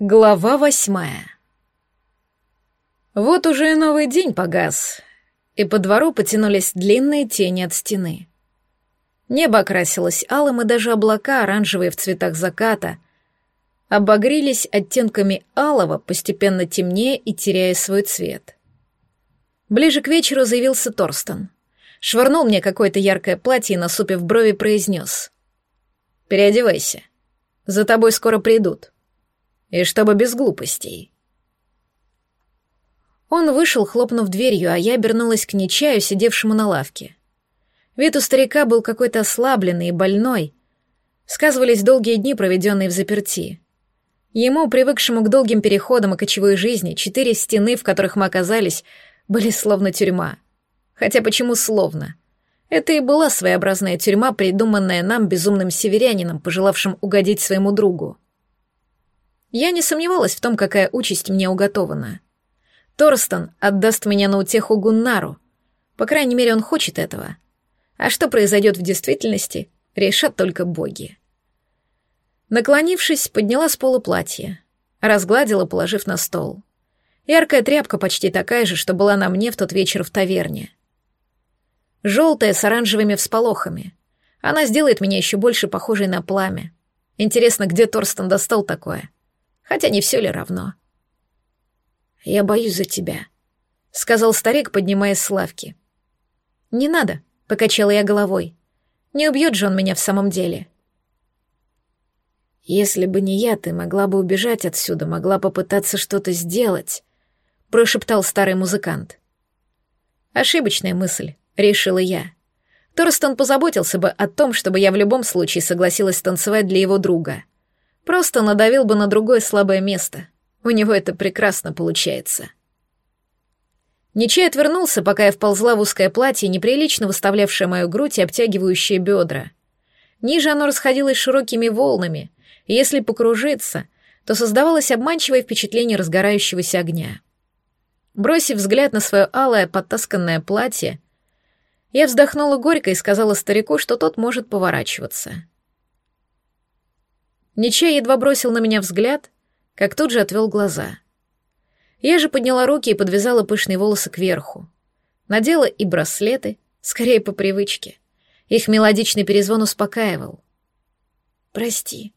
Глава восьмая. Вот уже и новый день погас, и по двору потянулись длинные тени от стены. Небо окрасилось алым, и даже облака, оранжевые в цветах заката, обогрелись оттенками алого, постепенно темнее и теряя свой цвет. Ближе к вечеру заявился Торстон. Швырнул мне какое-то яркое платье и, насупив брови, произнес. «Переодевайся. За тобой скоро придут». И чтобы без глупостей. Он вышел, хлопнув дверью, а я обернулась к Нечаю, сидевшему на лавке. Вид у старика был какой-то ослабленный и больной. Сказывались долгие дни, проведенные в заперти. Ему, привыкшему к долгим переходам и кочевой жизни, четыре стены, в которых мы оказались, были словно тюрьма. Хотя почему словно? Это и была своеобразная тюрьма, придуманная нам безумным северянином, пожелавшим угодить своему другу. Я не сомневалась в том, какая участь мне уготована. Торстон отдаст меня на утеху Гуннару. По крайней мере, он хочет этого. А что произойдет в действительности, решат только боги. Наклонившись, подняла с пола платье, разгладила, положив на стол. Яркая тряпка почти такая же, что была на мне в тот вечер в таверне. Желтая с оранжевыми всполохами. Она сделает меня еще больше похожей на пламя. Интересно, где Торстон достал такое? Хотя не все ли равно. «Я боюсь за тебя», — сказал старик, поднимаясь с лавки. «Не надо», — покачала я головой. «Не убьет же он меня в самом деле». «Если бы не я, ты могла бы убежать отсюда, могла попытаться что-то сделать», — прошептал старый музыкант. «Ошибочная мысль», — решила я. Торстон позаботился бы о том, чтобы я в любом случае согласилась танцевать для его друга — Просто надавил бы на другое слабое место. У него это прекрасно получается. Ничей отвернулся, пока я вползла в узкое платье, неприлично выставлявшее мою грудь и обтягивающее бедра. Ниже оно расходилось широкими волнами, и если покружиться, то создавалось обманчивое впечатление разгорающегося огня. Бросив взгляд на свое алое подтасканное платье, я вздохнула горько и сказала старику, что тот может поворачиваться. Ничей едва бросил на меня взгляд, как тут же отвел глаза. Я же подняла руки и подвязала пышные волосы кверху. Надела и браслеты, скорее по привычке. Их мелодичный перезвон успокаивал. «Прости».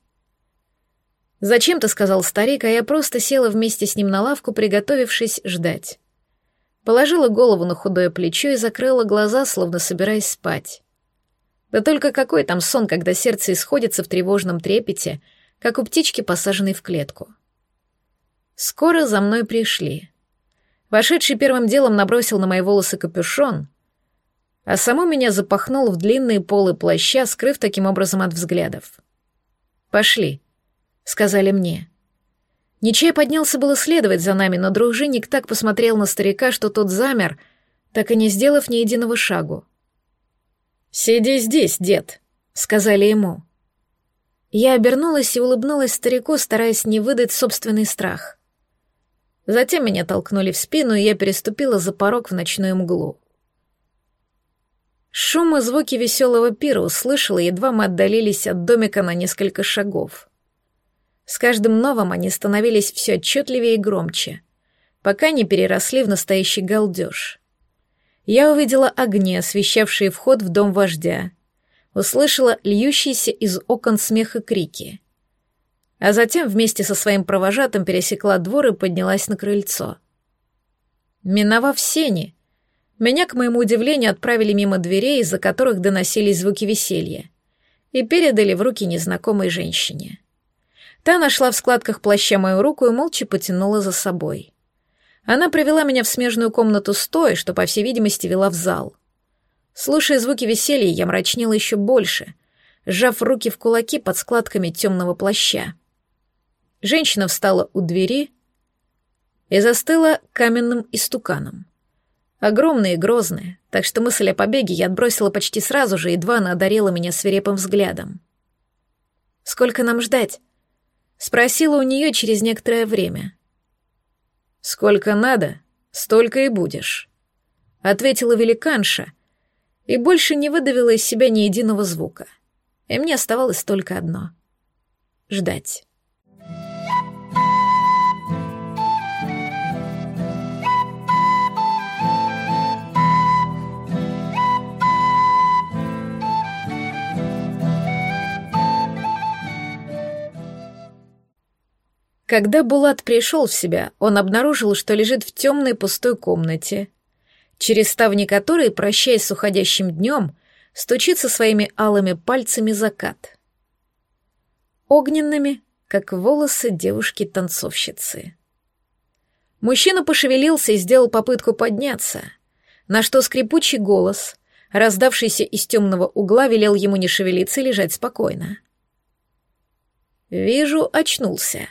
«Зачем ты?» — сказал старик, а я просто села вместе с ним на лавку, приготовившись ждать. Положила голову на худое плечо и закрыла глаза, словно собираясь спать. Да только какой там сон, когда сердце исходится в тревожном трепете, как у птички, посаженной в клетку. Скоро за мной пришли. Вошедший первым делом набросил на мои волосы капюшон, а саму меня запахнул в длинные полы плаща, скрыв таким образом от взглядов. «Пошли», — сказали мне. Ничей поднялся было следовать за нами, но дружинник так посмотрел на старика, что тот замер, так и не сделав ни единого шагу. «Сиди здесь, дед», — сказали ему. Я обернулась и улыбнулась старику, стараясь не выдать собственный страх. Затем меня толкнули в спину, и я переступила за порог в ночную мглу. Шум и звуки веселого пира услышала, едва мы отдалились от домика на несколько шагов. С каждым новым они становились все отчетливее и громче, пока не переросли в настоящий галдеж я увидела огни, освещавшие вход в дом вождя, услышала льющиеся из окон смех и крики. А затем вместе со своим провожатым пересекла двор и поднялась на крыльцо. Миновав сени, меня, к моему удивлению, отправили мимо дверей, из-за которых доносились звуки веселья, и передали в руки незнакомой женщине. Та нашла в складках плаща мою руку и молча потянула за собой. Она привела меня в смежную комнату стоя, что, по всей видимости, вела в зал. Слушая звуки веселья, я мрачнела еще больше, сжав руки в кулаки под складками темного плаща. Женщина встала у двери и застыла каменным истуканом. Огромная и грозная, так что мысль о побеге я отбросила почти сразу же, едва она одарила меня свирепым взглядом. «Сколько нам ждать?» — спросила у нее через некоторое время. «Сколько надо, столько и будешь», — ответила великанша, и больше не выдавила из себя ни единого звука. И мне оставалось только одно — ждать. Когда Булат пришел в себя, он обнаружил, что лежит в темной пустой комнате, через ставни которой, прощаясь с уходящим днем, стучится своими алыми пальцами закат. Огненными, как волосы девушки-танцовщицы. Мужчина пошевелился и сделал попытку подняться, на что скрипучий голос, раздавшийся из темного угла, велел ему не шевелиться и лежать спокойно. «Вижу, очнулся».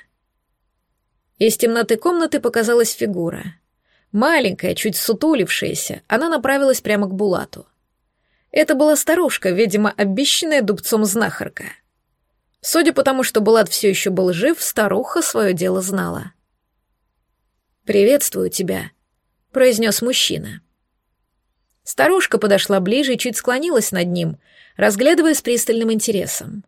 Из темноты комнаты показалась фигура. Маленькая, чуть сутулившаяся, она направилась прямо к Булату. Это была старушка, видимо, обещанная дубцом знахарка. Судя по тому, что Булат все еще был жив, старуха свое дело знала. «Приветствую тебя», — произнес мужчина. Старушка подошла ближе и чуть склонилась над ним, разглядывая с пристальным интересом.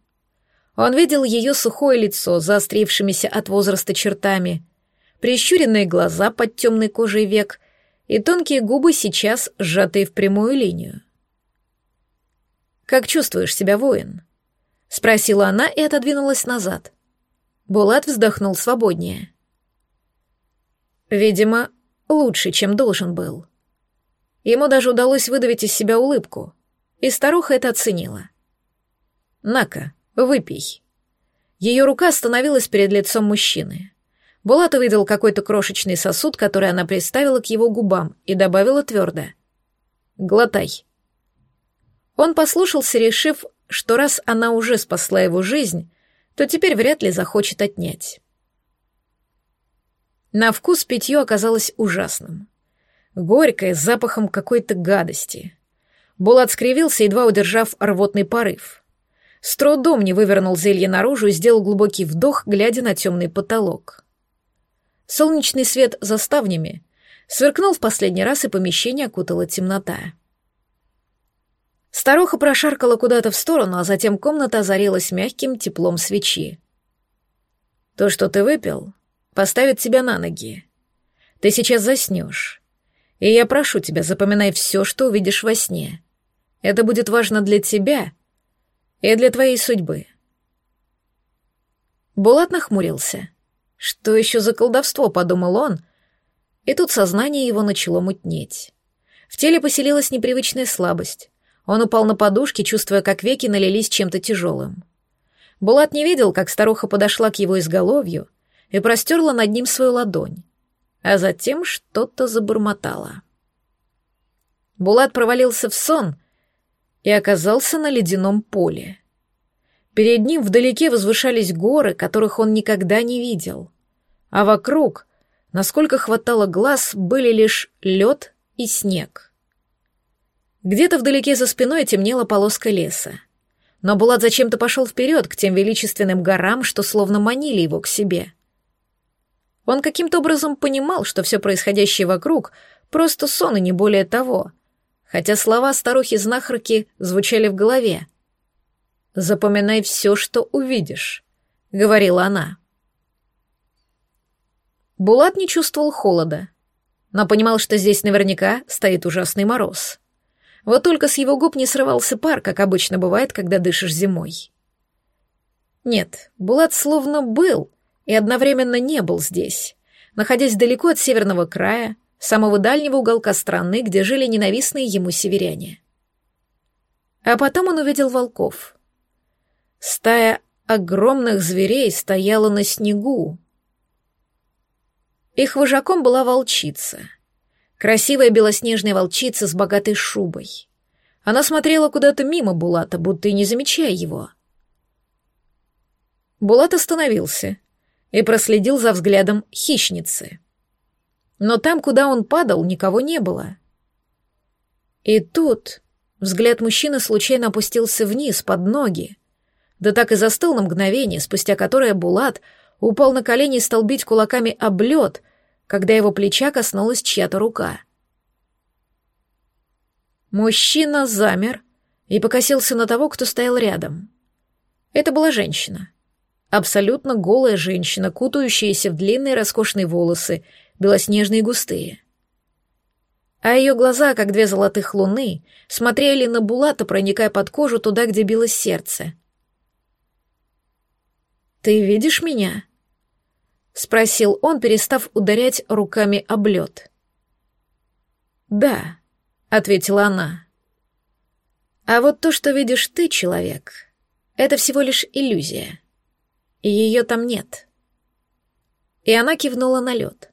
Он видел ее сухое лицо, заострившимися от возраста чертами, прищуренные глаза под темной кожей век и тонкие губы сейчас сжатые в прямую линию. «Как чувствуешь себя, воин?» — спросила она и отодвинулась назад. Булат вздохнул свободнее. Видимо, лучше, чем должен был. Ему даже удалось выдавить из себя улыбку, и старуха это оценила. «На-ка, Выпей». Ее рука остановилась перед лицом мужчины. Булат увидел какой-то крошечный сосуд, который она приставила к его губам, и добавила твердо. «Глотай». Он послушался, решив, что раз она уже спасла его жизнь, то теперь вряд ли захочет отнять. На вкус питье оказалось ужасным. Горькое, с запахом какой-то гадости. Булат скривился, едва удержав рвотный порыв. С трудом не вывернул зелье наружу и сделал глубокий вдох, глядя на темный потолок. Солнечный свет за ставнями сверкнул в последний раз, и помещение окутала темнота. Старуха прошаркала куда-то в сторону, а затем комната озарилась мягким теплом свечи. «То, что ты выпил, поставит тебя на ноги. Ты сейчас заснешь. И я прошу тебя, запоминай все, что увидишь во сне. Это будет важно для тебя и для твоей судьбы. Булат нахмурился. Что еще за колдовство, подумал он, и тут сознание его начало мутнеть. В теле поселилась непривычная слабость. Он упал на подушки, чувствуя, как веки налились чем-то тяжелым. Булат не видел, как старуха подошла к его изголовью и простерла над ним свою ладонь, а затем что-то забормотала. Булат провалился в сон, и оказался на ледяном поле. Перед ним вдалеке возвышались горы, которых он никогда не видел. А вокруг, насколько хватало глаз, были лишь лед и снег. Где-то вдалеке за спиной темнела полоска леса. Но Булат зачем-то пошел вперед к тем величественным горам, что словно манили его к себе. Он каким-то образом понимал, что все происходящее вокруг — просто сон и не более того — хотя слова старухи-знахарки звучали в голове. «Запоминай все, что увидишь», — говорила она. Булат не чувствовал холода, но понимал, что здесь наверняка стоит ужасный мороз. Вот только с его губ не срывался пар, как обычно бывает, когда дышишь зимой. Нет, Булат словно был и одновременно не был здесь, находясь далеко от северного края, самого дальнего уголка страны, где жили ненавистные ему северяне. А потом он увидел волков. Стая огромных зверей стояла на снегу. Их вожаком была волчица. Красивая белоснежная волчица с богатой шубой. Она смотрела куда-то мимо Булата, будто и не замечая его. Булат остановился и проследил за взглядом хищницы но там, куда он падал, никого не было. И тут взгляд мужчины случайно опустился вниз, под ноги, да так и застыл на мгновение, спустя которое Булат упал на колени и стал бить кулаками об лед, когда его плеча коснулась чья-то рука. Мужчина замер и покосился на того, кто стоял рядом. Это была женщина. Абсолютно голая женщина, кутающаяся в длинные роскошные волосы белоснежные и густые. А ее глаза, как две золотых луны, смотрели на Булата, проникая под кожу туда, где билось сердце. «Ты видишь меня?» спросил он, перестав ударять руками об лед. «Да», — ответила она. «А вот то, что видишь ты, человек, это всего лишь иллюзия. И ее там нет». И она кивнула на лед.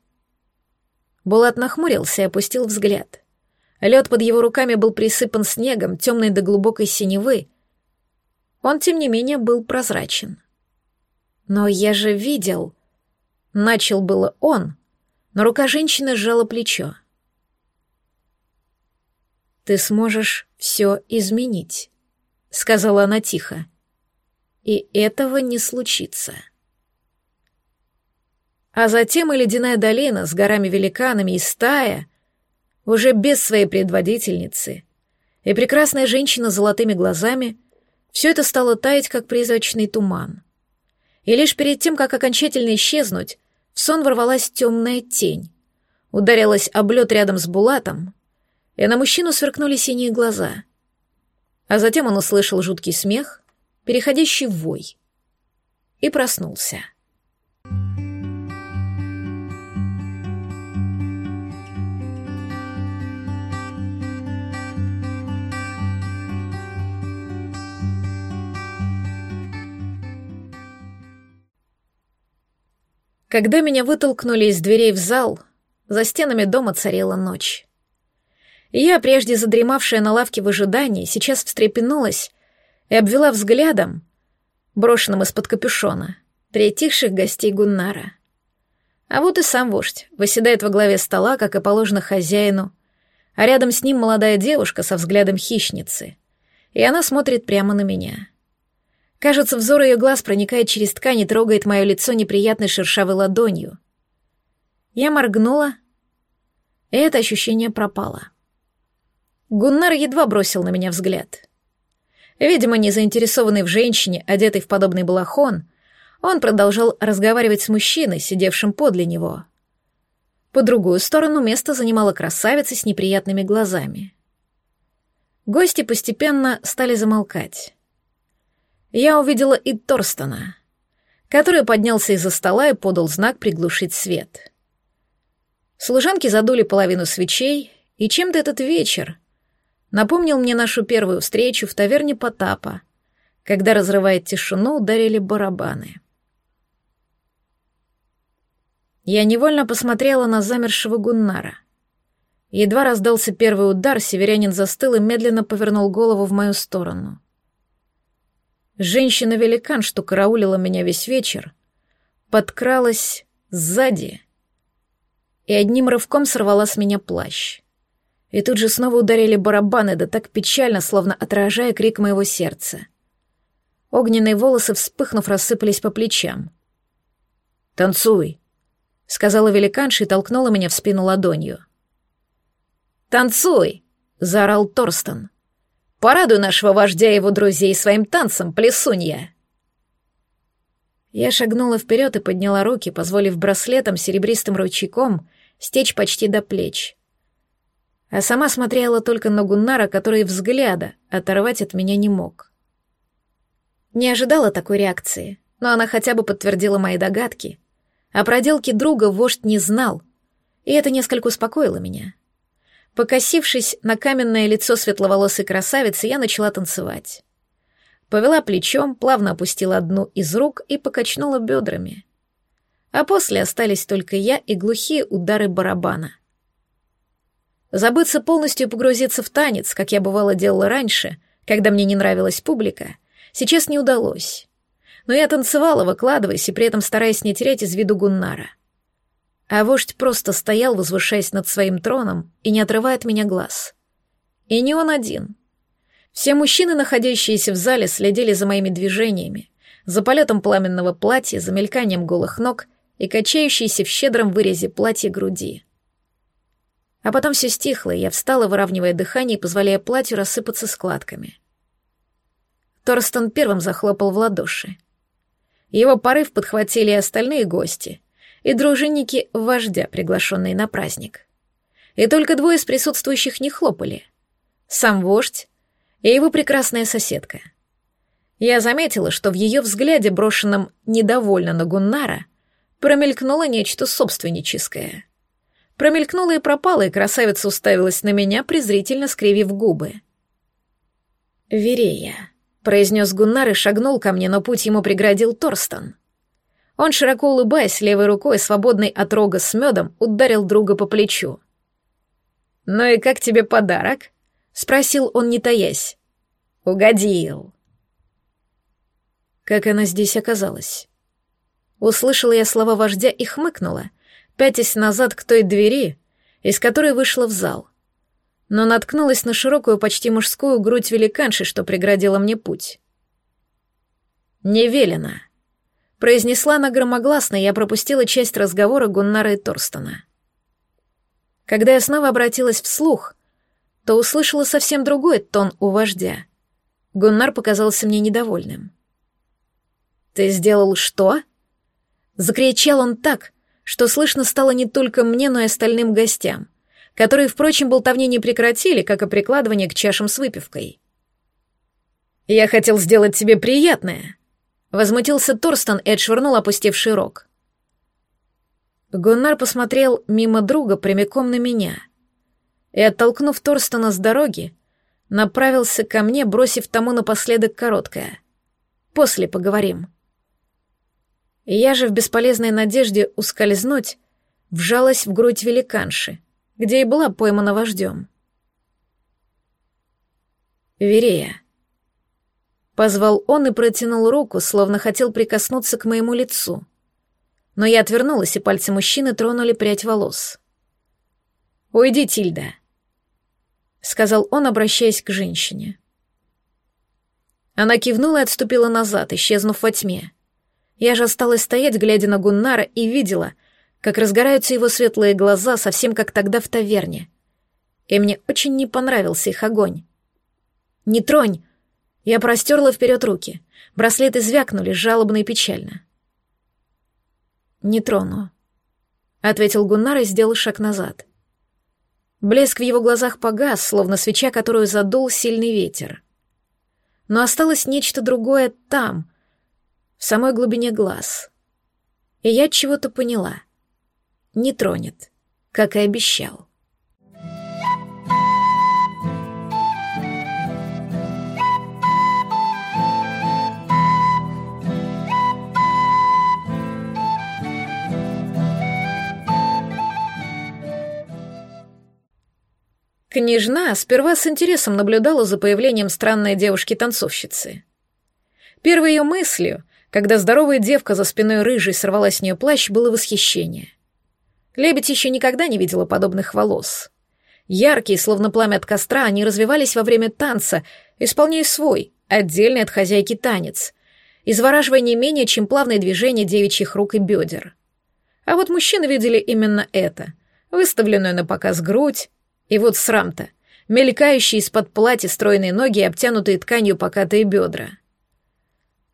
Булат нахмурился и опустил взгляд. Лед под его руками был присыпан снегом, темный до глубокой синевы. Он, тем не менее, был прозрачен. «Но я же видел...» Начал было он, но рука женщины сжала плечо. «Ты сможешь все изменить», — сказала она тихо. «И этого не случится». А затем и ледяная долина с горами-великанами и стая, уже без своей предводительницы, и прекрасная женщина с золотыми глазами, все это стало таять, как призрачный туман. И лишь перед тем, как окончательно исчезнуть, в сон ворвалась темная тень, ударилась об лед рядом с Булатом, и на мужчину сверкнули синие глаза. А затем он услышал жуткий смех, переходящий в вой, и проснулся. Когда меня вытолкнули из дверей в зал, за стенами дома царила ночь. Я, прежде задремавшая на лавке в ожидании, сейчас встрепенулась и обвела взглядом, брошенным из-под капюшона, притихших гостей Гуннара. А вот и сам вождь восседает во главе стола, как и положено хозяину, а рядом с ним молодая девушка со взглядом хищницы, и она смотрит прямо на меня. Кажется, взор ее глаз проникает через ткань и трогает мое лицо неприятной шершавой ладонью. Я моргнула, и это ощущение пропало. Гуннар едва бросил на меня взгляд. Видимо, не заинтересованный в женщине, одетый в подобный балахон, он продолжал разговаривать с мужчиной, сидевшим подле него. По другую сторону место занимала красавица с неприятными глазами. Гости постепенно стали замолкать я увидела и Торстона, который поднялся из-за стола и подал знак приглушить свет. Служанки задули половину свечей, и чем-то этот вечер напомнил мне нашу первую встречу в таверне Потапа, когда, разрывая тишину, ударили барабаны. Я невольно посмотрела на замершего Гуннара. Едва раздался первый удар, северянин застыл и медленно повернул голову в мою сторону — Женщина-великан, что караулила меня весь вечер, подкралась сзади и одним рывком сорвала с меня плащ. И тут же снова ударили барабаны, да так печально, словно отражая крик моего сердца. Огненные волосы, вспыхнув, рассыпались по плечам. «Танцуй», — сказала великанша и толкнула меня в спину ладонью. «Танцуй!» — заорал Торстон. Порадуй нашего вождя и его друзей своим танцем, плесунья!» Я шагнула вперед и подняла руки, позволив браслетом серебристым ручейком стечь почти до плеч. А сама смотрела только на Гуннара, который взгляда оторвать от меня не мог. Не ожидала такой реакции, но она хотя бы подтвердила мои догадки. О проделке друга вождь не знал, и это несколько успокоило меня. Покосившись на каменное лицо светловолосой красавицы, я начала танцевать. Повела плечом, плавно опустила одну из рук и покачнула бедрами. А после остались только я и глухие удары барабана. Забыться полностью и погрузиться в танец, как я бывало делала раньше, когда мне не нравилась публика, сейчас не удалось. Но я танцевала, выкладываясь и при этом стараясь не терять из виду Гуннара а вождь просто стоял, возвышаясь над своим троном и не отрывая от меня глаз. И не он один. Все мужчины, находящиеся в зале, следили за моими движениями, за полетом пламенного платья, за мельканием голых ног и качающейся в щедром вырезе платья груди. А потом все стихло, и я встала, выравнивая дыхание и позволяя платью рассыпаться складками. Торстон первым захлопал в ладоши. Его порыв подхватили и остальные гости — и дружинники вождя, приглашенные на праздник. И только двое из присутствующих не хлопали. Сам вождь и его прекрасная соседка. Я заметила, что в ее взгляде, брошенном недовольно на Гуннара, промелькнуло нечто собственническое. Промелькнуло и пропало, и красавица уставилась на меня, презрительно скривив губы. «Верея», — произнес Гуннар и шагнул ко мне, но путь ему преградил Торстон. Он, широко улыбаясь, левой рукой, свободной от рога с медом, ударил друга по плечу. «Ну и как тебе подарок?» — спросил он, не таясь. «Угодил». Как она здесь оказалась? Услышала я слова вождя и хмыкнула, пятясь назад к той двери, из которой вышла в зал. Но наткнулась на широкую, почти мужскую грудь великанши, что преградила мне путь. «Не велено», — произнесла она громогласно, и я пропустила часть разговора Гуннара и Торстона. Когда я снова обратилась вслух, то услышала совсем другой тон у вождя. Гуннар показался мне недовольным. «Ты сделал что?» Закричал он так, что слышно стало не только мне, но и остальным гостям, которые, впрочем, болтовни не прекратили, как и прикладывание к чашам с выпивкой. «Я хотел сделать тебе приятное», — возмутился Торстон и отшвырнул опустевший рог. Гуннар посмотрел мимо друга прямиком на меня и, оттолкнув Торстона с дороги, направился ко мне, бросив тому напоследок короткое. «После поговорим». Я же в бесполезной надежде ускользнуть вжалась в грудь великанши, где и была поймана вождем. «Верея». Позвал он и протянул руку, словно хотел прикоснуться к моему лицу. Но я отвернулась, и пальцы мужчины тронули прядь волос. «Уйди, Тильда», — сказал он, обращаясь к женщине. Она кивнула и отступила назад, исчезнув во тьме. Я же осталась стоять, глядя на Гуннара, и видела, как разгораются его светлые глаза, совсем как тогда в таверне. И мне очень не понравился их огонь. «Не тронь!» Я простерла вперед руки. Браслеты звякнули, жалобно и печально. «Не трону», — ответил Гуннар и сделал шаг назад. Блеск в его глазах погас, словно свеча, которую задул сильный ветер. Но осталось нечто другое там, в самой глубине глаз. И я чего-то поняла. Не тронет, как и обещал. Княжна сперва с интересом наблюдала за появлением странной девушки-танцовщицы. Первой ее мыслью когда здоровая девка за спиной рыжей сорвала с нее плащ, было восхищение. Лебедь еще никогда не видела подобных волос. Яркие, словно пламя от костра, они развивались во время танца, исполняя свой, отдельный от хозяйки танец, извораживая не менее, чем плавные движения девичьих рук и бедер. А вот мужчины видели именно это, выставленную на показ грудь, и вот срам-то, мелькающие из-под платья стройные ноги и обтянутые тканью покатые бедра.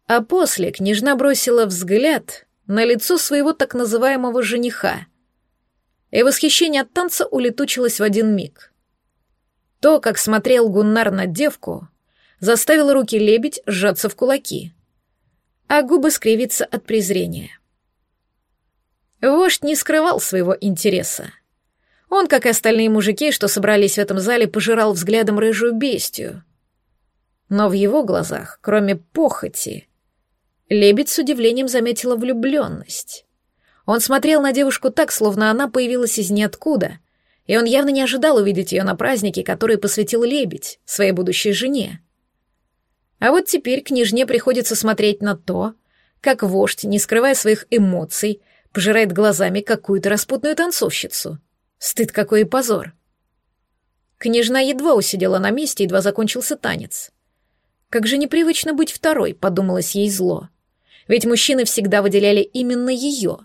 А после княжна бросила взгляд на лицо своего так называемого жениха, и восхищение от танца улетучилось в один миг. То, как смотрел Гуннар на девку, заставило руки лебедь сжаться в кулаки, а губы скривиться от презрения. Вождь не скрывал своего интереса. Он, как и остальные мужики, что собрались в этом зале, пожирал взглядом рыжую бестию. Но в его глазах, кроме похоти, Лебедь с удивлением заметила влюбленность. Он смотрел на девушку так, словно она появилась из ниоткуда, и он явно не ожидал увидеть ее на празднике, который посвятил Лебедь, своей будущей жене. А вот теперь княжне приходится смотреть на то, как вождь, не скрывая своих эмоций, пожирает глазами какую-то распутную танцовщицу. Стыд какой и позор. Княжна едва усидела на месте, едва закончился танец. Как же непривычно быть второй, подумалось ей зло. Ведь мужчины всегда выделяли именно ее,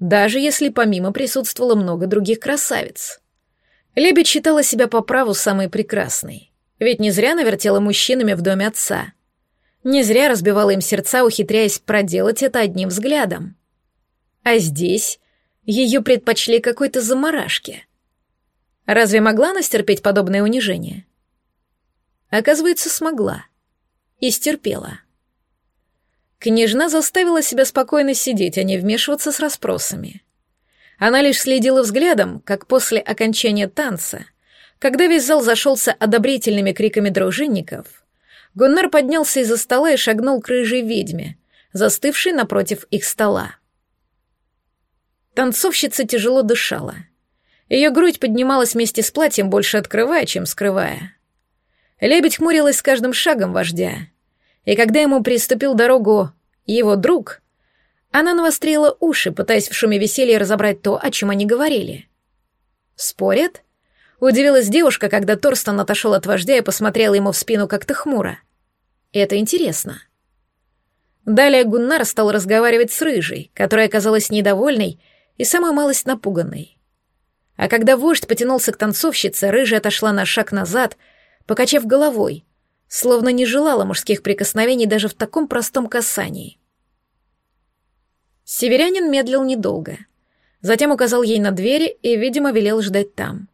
даже если помимо присутствовало много других красавиц. Лебедь считала себя по праву самой прекрасной. Ведь не зря навертела мужчинами в доме отца. Не зря разбивала им сердца, ухитряясь проделать это одним взглядом. А здесь ее предпочли какой-то заморашке. Разве могла она стерпеть подобное унижение? Оказывается, смогла. И стерпела. Княжна заставила себя спокойно сидеть, а не вмешиваться с расспросами. Она лишь следила взглядом, как после окончания танца, когда весь зал зашелся одобрительными криками дружинников, Гуннар поднялся из-за стола и шагнул к рыжей ведьме, застывшей напротив их стола. Танцовщица тяжело дышала. Ее грудь поднималась вместе с платьем, больше открывая, чем скрывая. Лебедь хмурилась с каждым шагом вождя. И когда ему приступил дорогу его друг, она навострила уши, пытаясь в шуме веселья разобрать то, о чем они говорили. «Спорят?» — удивилась девушка, когда Торстон отошел от вождя и посмотрел ему в спину как-то хмуро. «Это интересно». Далее Гуннар стал разговаривать с Рыжей, которая оказалась недовольной и самую малость напуганной. А когда вождь потянулся к танцовщице, рыжая отошла на шаг назад, покачав головой, словно не желала мужских прикосновений даже в таком простом касании. Северянин медлил недолго. Затем указал ей на двери и, видимо, велел ждать там.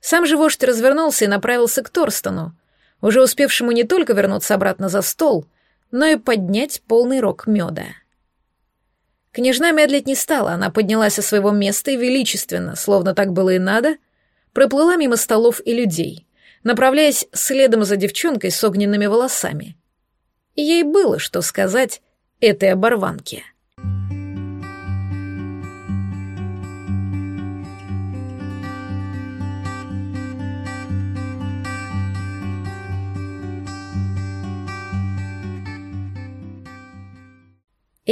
Сам же вождь развернулся и направился к Торстону, уже успевшему не только вернуться обратно за стол, но и поднять полный рог меда. Княжна медлить не стала, она поднялась со своего места и величественно, словно так было и надо, проплыла мимо столов и людей, направляясь следом за девчонкой с огненными волосами. ей было что сказать этой оборванке.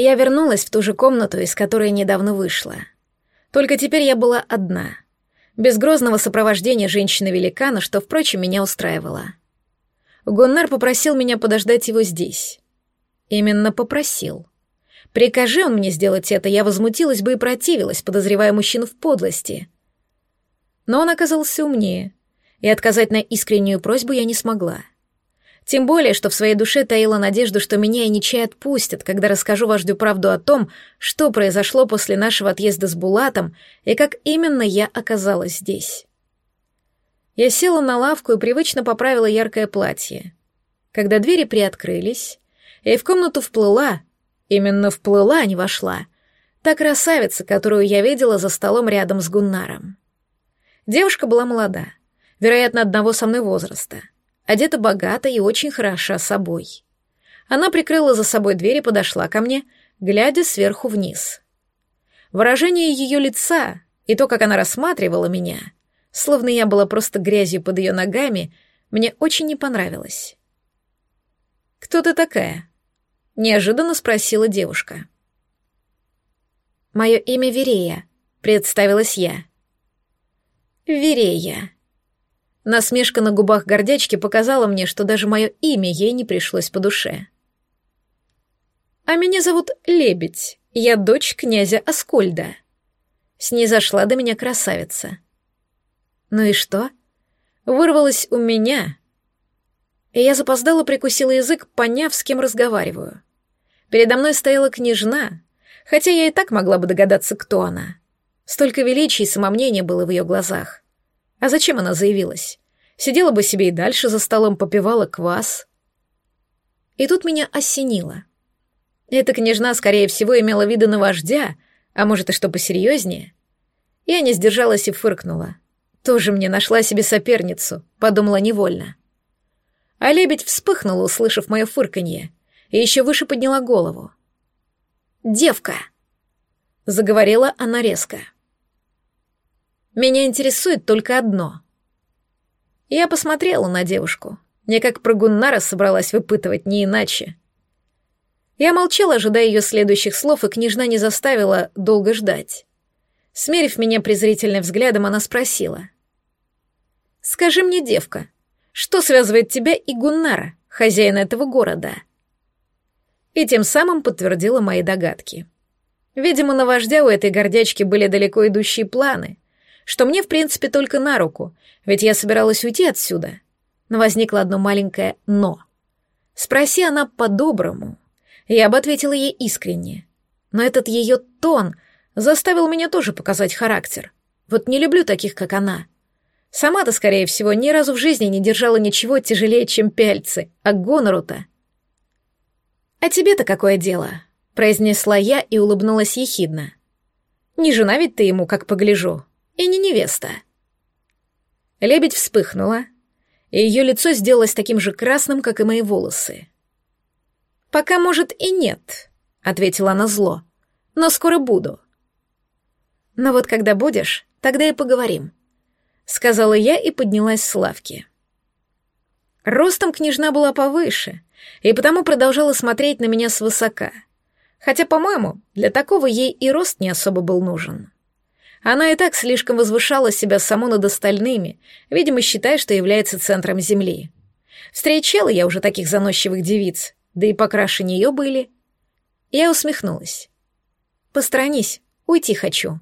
Я вернулась в ту же комнату, из которой недавно вышла. Только теперь я была одна, без грозного сопровождения женщины-великана, что, впрочем, меня устраивало. Гуннар попросил меня подождать его здесь. Именно попросил. Прикажи он мне сделать это, я возмутилась бы и противилась, подозревая мужчину в подлости. Но он оказался умнее, и отказать на искреннюю просьбу я не смогла. Тем более, что в своей душе таила надежду, что меня и ничей отпустят, когда расскажу вождю правду о том, что произошло после нашего отъезда с Булатом и как именно я оказалась здесь. Я села на лавку и привычно поправила яркое платье. Когда двери приоткрылись, и в комнату вплыла, именно вплыла, а не вошла, та красавица, которую я видела за столом рядом с Гуннаром. Девушка была молода, вероятно, одного со мной возраста — одета богато и очень хороша собой. Она прикрыла за собой дверь и подошла ко мне, глядя сверху вниз. Выражение ее лица и то, как она рассматривала меня, словно я была просто грязью под ее ногами, мне очень не понравилось. «Кто ты такая?» — неожиданно спросила девушка. «Мое имя Верея», — представилась я. «Верея», Насмешка на губах гордячки показала мне, что даже мое имя ей не пришлось по душе. «А меня зовут Лебедь, я дочь князя Аскольда». Снизошла до меня красавица. «Ну и что?» Вырвалась у меня, и я запоздала прикусила язык, поняв, с кем разговариваю. Передо мной стояла княжна, хотя я и так могла бы догадаться, кто она. Столько величия и самомнения было в ее глазах. А зачем она заявилась? Сидела бы себе и дальше за столом, попивала квас. И тут меня осенило. Эта княжна, скорее всего, имела виды на вождя, а может и что посерьезнее. Я не сдержалась и фыркнула. Тоже мне нашла себе соперницу, подумала невольно. А лебедь вспыхнула, услышав мое фырканье, и еще выше подняла голову. «Девка!» — заговорила она резко. Меня интересует только одно. Я посмотрела на девушку. Я как про Гуннара собралась выпытывать, не иначе. Я молчала, ожидая ее следующих слов, и княжна не заставила долго ждать. Смерив меня презрительным взглядом, она спросила. «Скажи мне, девка, что связывает тебя и Гуннара, хозяина этого города?» И тем самым подтвердила мои догадки. Видимо, на вождя у этой гордячки были далеко идущие планы, что мне, в принципе, только на руку, ведь я собиралась уйти отсюда. Но возникло одно маленькое «но». Спроси она по-доброму. Я бы ответила ей искренне. Но этот ее тон заставил меня тоже показать характер. Вот не люблю таких, как она. Сама-то, скорее всего, ни разу в жизни не держала ничего тяжелее, чем пяльцы, а гонору-то. «А тебе-то какое дело?» — произнесла я и улыбнулась ехидно. «Не жена ведь ты ему, как погляжу, и не невеста». Лебедь вспыхнула, и ее лицо сделалось таким же красным, как и мои волосы. «Пока, может, и нет», — ответила она зло, — «но скоро буду». «Но вот когда будешь, тогда и поговорим», — сказала я и поднялась с лавки. Ростом княжна была повыше, и потому продолжала смотреть на меня свысока. Хотя, по-моему, для такого ей и рост не особо был нужен. Она и так слишком возвышала себя саму над остальными, видимо, считая, что является центром земли. Встречала я уже таких заносчивых девиц, да и покраше нее были. Я усмехнулась. «Посторонись, уйти хочу».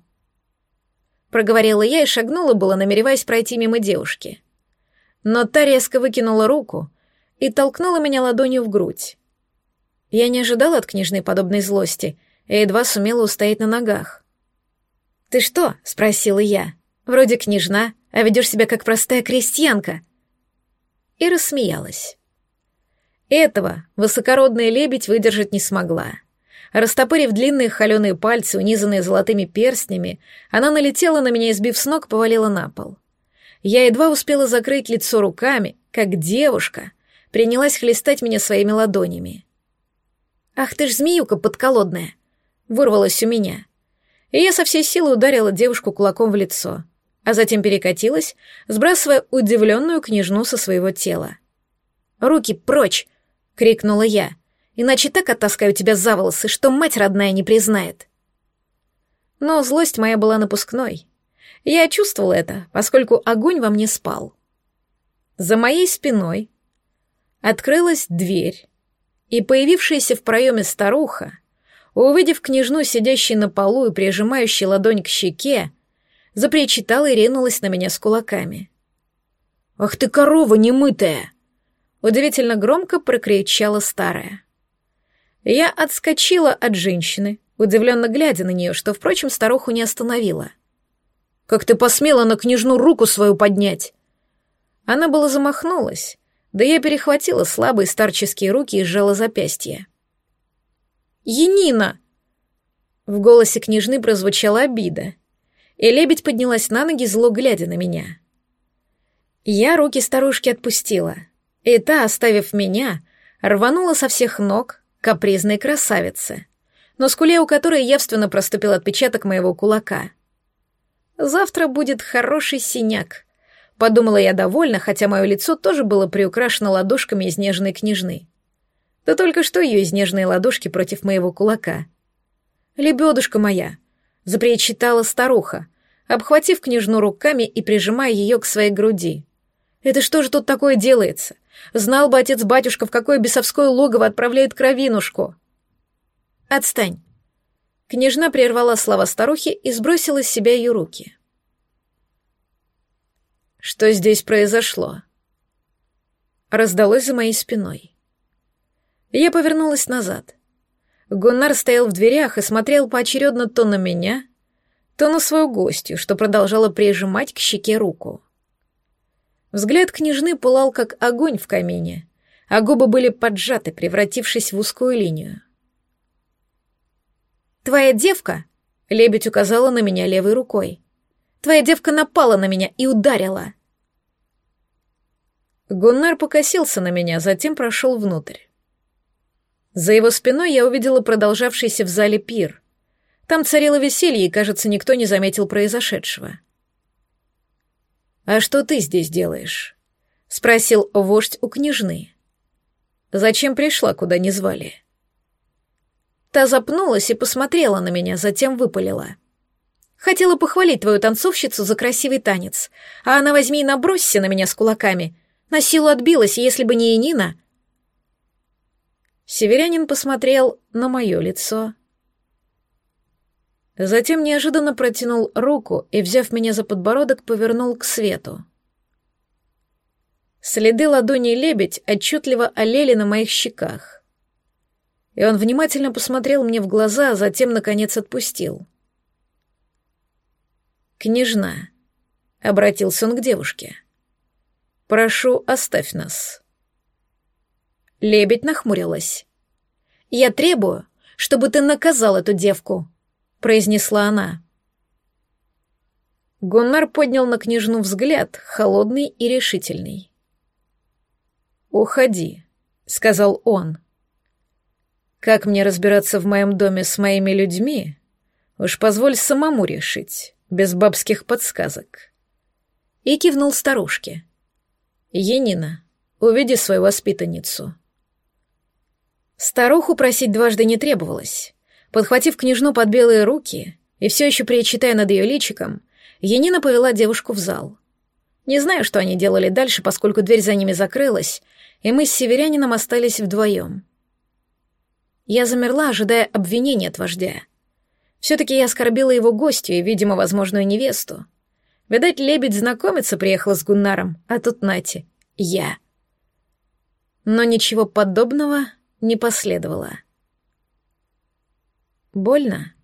Проговорила я и шагнула было, намереваясь пройти мимо девушки. Но та резко выкинула руку и толкнула меня ладонью в грудь. Я не ожидала от княжны подобной злости и едва сумела устоять на ногах. «Ты что?» — спросила я. «Вроде княжна, а ведешь себя как простая крестьянка». И рассмеялась. Этого высокородная лебедь выдержать не смогла. Растопырив длинные холеные пальцы, унизанные золотыми перстнями, она налетела на меня и, сбив с ног, повалила на пол. Я едва успела закрыть лицо руками, как девушка принялась хлестать меня своими ладонями. «Ах ты ж змеюка подколодная!» — вырвалась у меня. И я со всей силы ударила девушку кулаком в лицо, а затем перекатилась, сбрасывая удивленную княжну со своего тела. «Руки прочь!» — крикнула я. «Иначе так оттаскаю тебя за волосы, что мать родная не признает». Но злость моя была напускной. Я чувствовала это, поскольку огонь во мне спал. За моей спиной открылась дверь, и появившаяся в проеме старуха, увидев княжну, сидящей на полу и прижимающей ладонь к щеке, запричитала и ринулась на меня с кулаками. «Ах ты, корова немытая!» Удивительно громко прокричала старая. Я отскочила от женщины, удивленно глядя на нее, что, впрочем, старуху не остановила. «Как ты посмела на княжну руку свою поднять?» Она была замахнулась, да я перехватила слабые старческие руки и сжала запястье. «Енина!» В голосе княжны прозвучала обида, и лебедь поднялась на ноги, зло глядя на меня. Я руки старушки отпустила, и та, оставив меня, рванула со всех ног капризной красавицы, но скуле у которой явственно проступил отпечаток моего кулака. «Завтра будет хороший синяк», Подумала я довольно, хотя мое лицо тоже было приукрашено ладошками из нежной княжны. Да только что ее изнежные ладошки против моего кулака. «Лебедушка моя», — запричитала старуха, обхватив княжну руками и прижимая ее к своей груди. «Это что же тут такое делается? Знал бы отец-батюшка, в какое бесовское логово отправляет кровинушку». «Отстань». Княжна прервала слова старухи и сбросила с себя ее руки. Что здесь произошло? Раздалось за моей спиной. Я повернулась назад. Гуннар стоял в дверях и смотрел поочередно то на меня, то на свою гостью, что продолжала прижимать к щеке руку. Взгляд княжны пылал, как огонь в камине, а губы были поджаты, превратившись в узкую линию. «Твоя девка?» — лебедь указала на меня левой рукой. Твоя девка напала на меня и ударила. Гуннар покосился на меня, затем прошел внутрь. За его спиной я увидела продолжавшийся в зале пир. Там царило веселье, и, кажется, никто не заметил произошедшего. «А что ты здесь делаешь?» — спросил вождь у княжны. «Зачем пришла, куда не звали?» Та запнулась и посмотрела на меня, затем выпалила — Хотела похвалить твою танцовщицу за красивый танец, а она возьми и набросься на меня с кулаками. На силу отбилась, если бы не Енина. Северянин посмотрел на мое лицо. Затем неожиданно протянул руку и, взяв меня за подбородок, повернул к свету. Следы ладони лебедь отчетливо олели на моих щеках. И он внимательно посмотрел мне в глаза, а затем, наконец, отпустил — «Княжна», — обратился он к девушке, — «прошу, оставь нас». Лебедь нахмурилась. Я требую, чтобы ты наказал эту девку», — произнесла она. Гуннар поднял на княжну взгляд, холодный и решительный. «Уходи», — сказал он. «Как мне разбираться в моем доме с моими людьми? Уж позволь самому решить, без бабских подсказок». И кивнул старушке. «Енина, уведи свою воспитанницу». Старуху просить дважды не требовалось. Подхватив княжну под белые руки и все еще причитая над ее личиком, Енина повела девушку в зал. Не знаю, что они делали дальше, поскольку дверь за ними закрылась, и мы с северянином остались вдвоем. Я замерла, ожидая обвинения от вождя. Все-таки я оскорбила его гостью и, видимо, возможную невесту. Видать, лебедь знакомиться приехала с Гуннаром, а тут Нати, я. Но ничего подобного не последовало. Больно?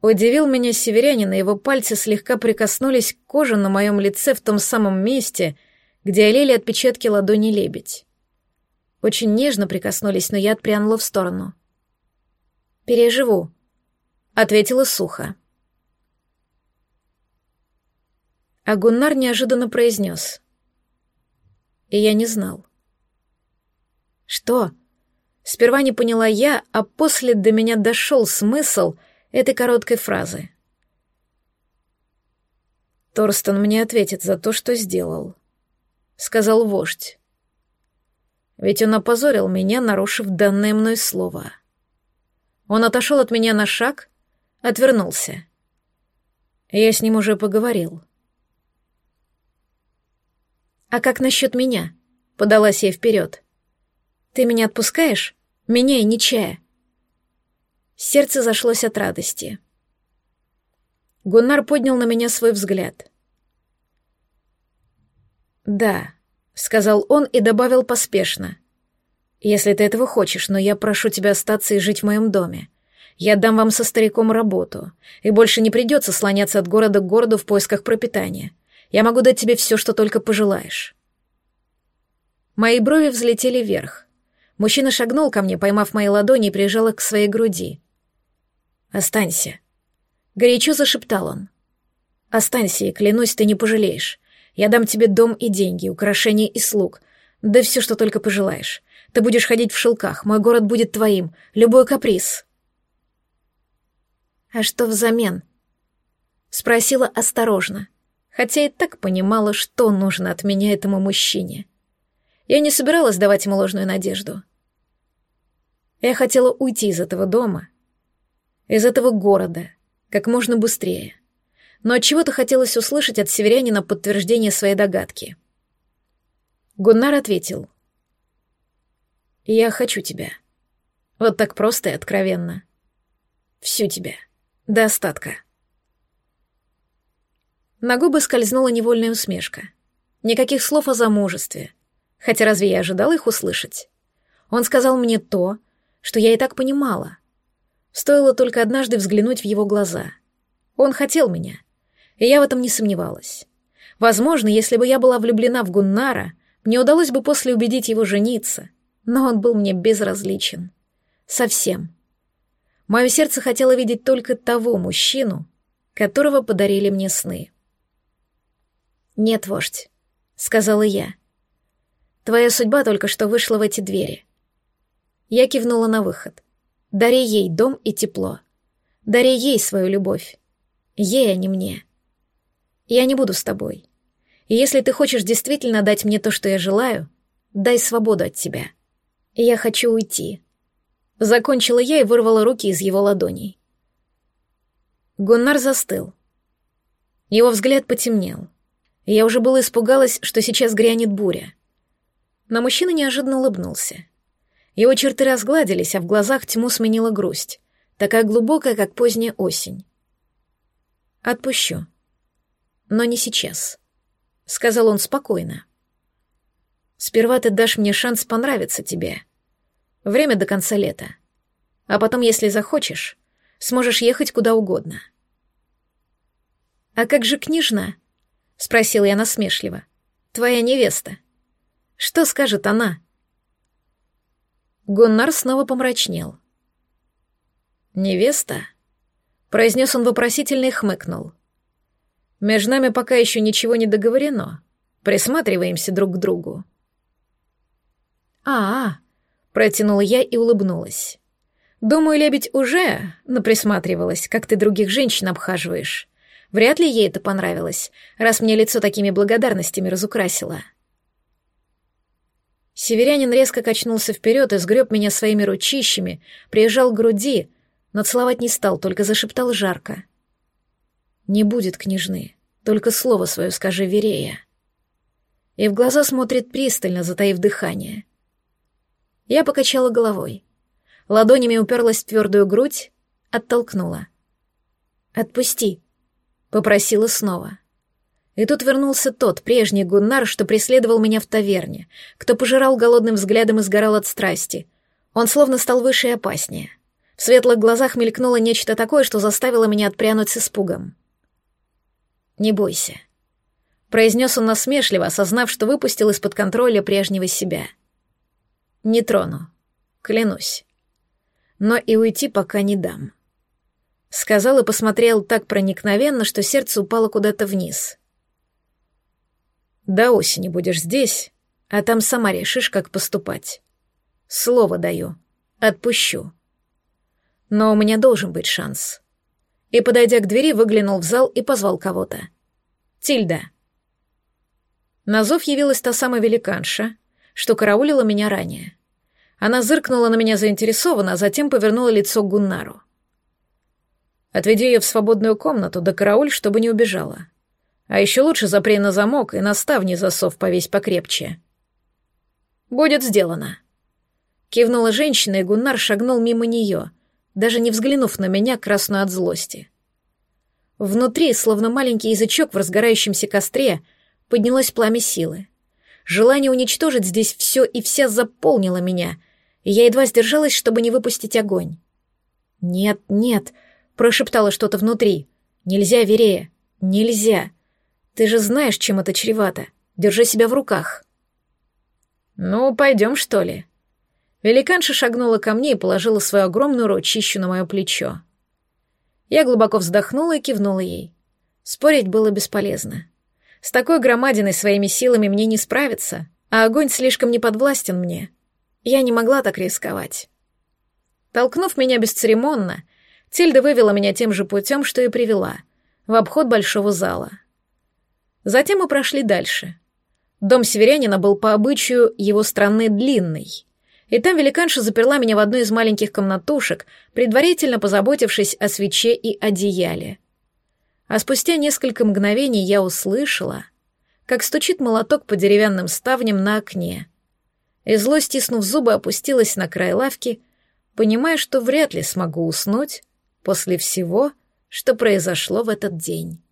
Удивил меня северянин, и его пальцы слегка прикоснулись к коже на моем лице в том самом месте, где олели отпечатки ладони лебедь. Очень нежно прикоснулись, но я отпрянула в сторону. «Переживу», — ответила сухо. А Гуннар неожиданно произнес. И я не знал. «Что?» Сперва не поняла я, а после до меня дошел смысл — этой короткой фразы. Торстон мне ответит за то, что сделал, сказал вождь. Ведь он опозорил меня, нарушив данное мной слово. Он отошел от меня на шаг, отвернулся. Я с ним уже поговорил. «А как насчет меня?» — подалась я вперед. «Ты меня отпускаешь? Меня и не чая. Сердце зашлось от радости. Гуннар поднял на меня свой взгляд. «Да», — сказал он и добавил поспешно. «Если ты этого хочешь, но я прошу тебя остаться и жить в моем доме. Я дам вам со стариком работу, и больше не придется слоняться от города к городу в поисках пропитания. Я могу дать тебе все, что только пожелаешь». Мои брови взлетели вверх. Мужчина шагнул ко мне, поймав мои ладони и прижал их к своей груди. «Останься», — горячо зашептал он. «Останься, и клянусь, ты не пожалеешь. Я дам тебе дом и деньги, украшения и слуг. Да все, что только пожелаешь. Ты будешь ходить в шелках, мой город будет твоим, любой каприз». «А что взамен?» Спросила осторожно, хотя и так понимала, что нужно от меня этому мужчине. Я не собиралась давать ему ложную надежду. Я хотела уйти из этого дома из этого города, как можно быстрее. Но от чего то хотелось услышать от северянина подтверждение своей догадки. Гуннар ответил. «Я хочу тебя. Вот так просто и откровенно. Всю тебя. До остатка». На губы скользнула невольная усмешка. Никаких слов о замужестве. Хотя разве я ожидал их услышать? Он сказал мне то, что я и так понимала. Стоило только однажды взглянуть в его глаза. Он хотел меня, и я в этом не сомневалась. Возможно, если бы я была влюблена в Гуннара, мне удалось бы после убедить его жениться, но он был мне безразличен. Совсем. Мое сердце хотело видеть только того мужчину, которого подарили мне сны. «Нет, вождь», — сказала я. «Твоя судьба только что вышла в эти двери». Я кивнула на выход. Дари ей дом и тепло. Дари ей свою любовь. Ей, а не мне. Я не буду с тобой. И если ты хочешь действительно дать мне то, что я желаю, дай свободу от тебя. Я хочу уйти. Закончила я и вырвала руки из его ладоней. Гуннар застыл. Его взгляд потемнел. Я уже было испугалась, что сейчас грянет буря. Но мужчина неожиданно улыбнулся. Его черты разгладились, а в глазах тьму сменила грусть, такая глубокая, как поздняя осень. «Отпущу. Но не сейчас», — сказал он спокойно. «Сперва ты дашь мне шанс понравиться тебе. Время до конца лета. А потом, если захочешь, сможешь ехать куда угодно». «А как же княжна?» — спросил я насмешливо. «Твоя невеста. Что скажет она?» Гуннар снова помрачнел. «Невеста?» — произнес он вопросительно и хмыкнул. «Между нами пока еще ничего не договорено. Присматриваемся друг к другу». «А-а», — протянула я и улыбнулась. «Думаю, лебедь уже наприсматривалась, как ты других женщин обхаживаешь. Вряд ли ей это понравилось, раз мне лицо такими благодарностями разукрасило». Северянин резко качнулся вперед и сгреб меня своими ручищами, приезжал к груди, но целовать не стал, только зашептал жарко. «Не будет княжны, только слово свое скажи, Верея». И в глаза смотрит пристально, затаив дыхание. Я покачала головой. Ладонями уперлась в твердую грудь, оттолкнула. «Отпусти», — попросила снова. И тут вернулся тот, прежний Гуннар, что преследовал меня в таверне, кто пожирал голодным взглядом и сгорал от страсти. Он словно стал выше и опаснее. В светлых глазах мелькнуло нечто такое, что заставило меня отпрянуть с испугом. «Не бойся», — произнес он насмешливо, осознав, что выпустил из-под контроля прежнего себя. «Не трону, клянусь. Но и уйти пока не дам». Сказал и посмотрел так проникновенно, что сердце упало куда-то вниз — до осени будешь здесь, а там сама решишь, как поступать. Слово даю. Отпущу. Но у меня должен быть шанс. И, подойдя к двери, выглянул в зал и позвал кого-то. «Тильда». На зов явилась та самая великанша, что караулила меня ранее. Она зыркнула на меня заинтересованно, а затем повернула лицо к Гуннару. «Отведи ее в свободную комнату, да карауль, чтобы не убежала. А еще лучше запри на замок и на ставни засов повесь покрепче. Будет сделано. Кивнула женщина, и Гуннар шагнул мимо нее, даже не взглянув на меня, красную от злости. Внутри, словно маленький язычок в разгорающемся костре, поднялось пламя силы. Желание уничтожить здесь все и вся заполнило меня, и я едва сдержалась, чтобы не выпустить огонь. «Нет, нет», — прошептала что-то внутри. «Нельзя, Верея, нельзя». Ты же знаешь, чем это чревато. Держи себя в руках. Ну, пойдем, что ли. Великанша шагнула ко мне и положила свою огромную ручищу на мое плечо. Я глубоко вздохнула и кивнула ей. Спорить было бесполезно. С такой громадиной своими силами мне не справиться, а огонь слишком не подвластен мне. Я не могла так рисковать. Толкнув меня бесцеремонно, Тильда вывела меня тем же путем, что и привела, в обход большого зала. Затем мы прошли дальше. Дом северянина был по обычаю его страны длинный. И там великанша заперла меня в одну из маленьких комнатушек, предварительно позаботившись о свече и одеяле. А спустя несколько мгновений я услышала, как стучит молоток по деревянным ставням на окне. И зло, стиснув зубы, опустилась на край лавки, понимая, что вряд ли смогу уснуть после всего, что произошло в этот день.